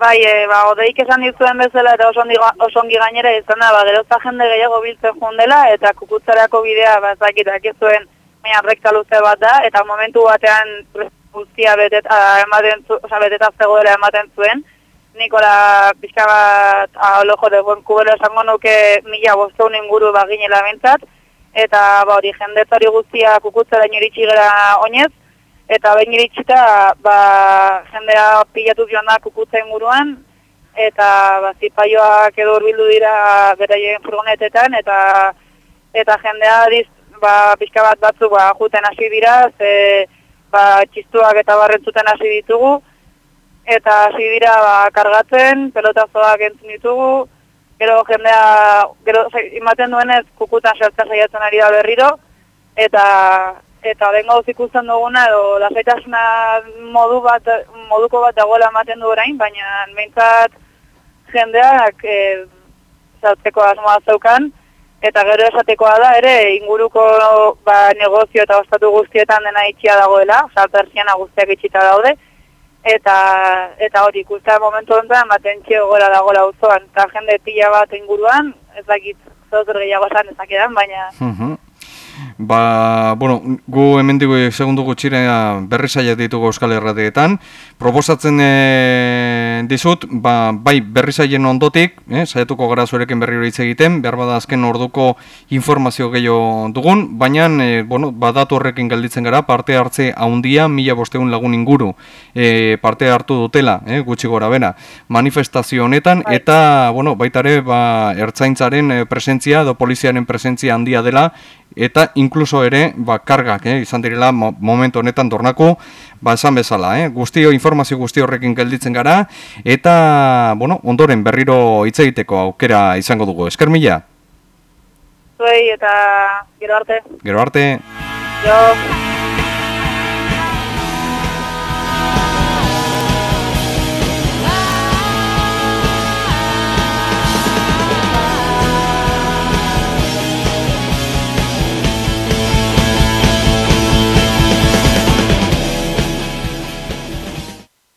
Bai, e, ba, odeik esan dizuen bezala eta osongi, osongi gainera izan da, ba, gerozta jende gehiago biltzen jundela eta kukutzarako bidea, ba, zakitak ez zuen, mea rekta luze bat da, eta momentu batean guztia betet, ematen, oza, beteta zegoela ematen zuen, Nikola pixka bat alojo de buen kubelo esango nuke mila bosteun inguru baginela bentzat, eta ba, hori jendetzari guztia kukutzara inoritxi gara oinez, eta behin iritsita ba, jendea pilatu joan da kukutza inguruan, eta ba, zipaioak edo urbildu dira beraien furgonetetan, eta eta jendea diz, ba, pixka bat batzu ba, juten hasi dira, ze ba, txistuak eta barrentzuten hasi ditugu, eta hasi dira ba, kargatzen, pelotazoak entzun ditugu, gero jendea, gero, imaten duenez kukutan sartzen saiatzen ari da berriro, eta eta bengo ikusten duguna edo lasaitasuna modu bat moduko bat dagoela ematen du orain, baina meintzat jendeak eh zautzeko asmoa zeukan. Eta gero esatekoa da ere inguruko ba, negozio eta ostatu guztietan dena itxia dagoela, osea persiana guztiak itxita daude. Eta eta hori ikusten momentu honetan ematen txio gora dagoela auzoan. Eta jende pila bat inguruan, ez dakit zer gehiago esan ezakedan, baina uh Ba, bueno, gu hemendigo segundu gutxira berri saia ditugu Euskal Herrateetan. Proposatzen e, dizut, ba, bai berri saien ondotik, eh, saiatuko gara zurekin berri hori egiten, behar bada azken orduko informazio gehiago dugun, baina, e, bueno, badatu horrekin gelditzen gara, parte hartze haundia, mila bosteun lagun inguru e, parte hartu dutela, eh, gutxi gora bera, manifestazio honetan, bai. eta, bueno, baitare, ba, ertzaintzaren presentzia, edo poliziaren presentzia handia dela, eta inkluso ere ba, kargak eh, izan direla momentu honetan dornako ba, esan bezala, eh, guztio informazio guzti horrekin gelditzen gara eta bueno, ondoren berriro hitz egiteko aukera izango dugu. Esker mila? Zuei eta gero arte. Gero arte. Jo.